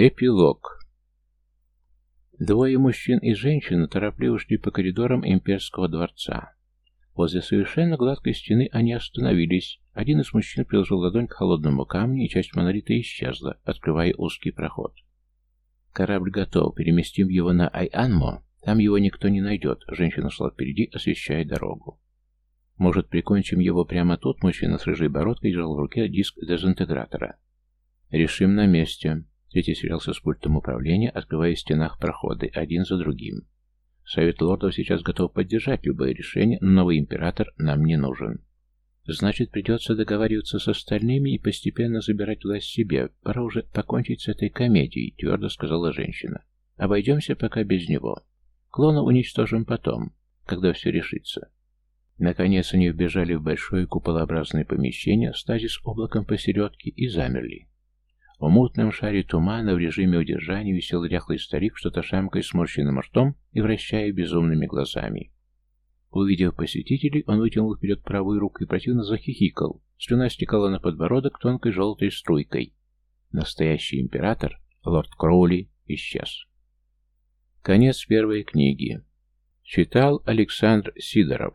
Эпилог. Двое мужчин и женщина торопливо шли по коридорам имперского дворца. Возле совершенно гладкой стены они остановились. Один из мужчин приложил ладонь к холодному камню, и часть монолита исчезла, открывая узкий проход. «Корабль готов. Переместим его на Айанмо. Там его никто не найдет». Женщина шла впереди, освещая дорогу. «Может, прикончим его прямо тут?» Мужчина с рыжей бородкой держал в руке диск дезинтегратора. «Решим на месте». Третий сверялся с пультом управления, открывая в стенах проходы, один за другим. Совет лордов сейчас готов поддержать любое решение, но новый император нам не нужен. Значит, придется договариваться с остальными и постепенно забирать власть себе. Пора уже покончить с этой комедией, твердо сказала женщина. Обойдемся пока без него. Клона уничтожим потом, когда все решится. Наконец они вбежали в большое куполообразное помещение, стази с облаком посередке, и замерли. В мутном шаре тумана в режиме удержания висел ряхлый старик, что-то шамкой сморщенным ртом и вращая безумными глазами. Увидев посетителей, он вытянул вперед правую руку и противно захихикал. Слюна стекала на подбородок тонкой желтой струйкой. Настоящий император, лорд Кроули, исчез. Конец первой книги. Читал Александр Сидоров.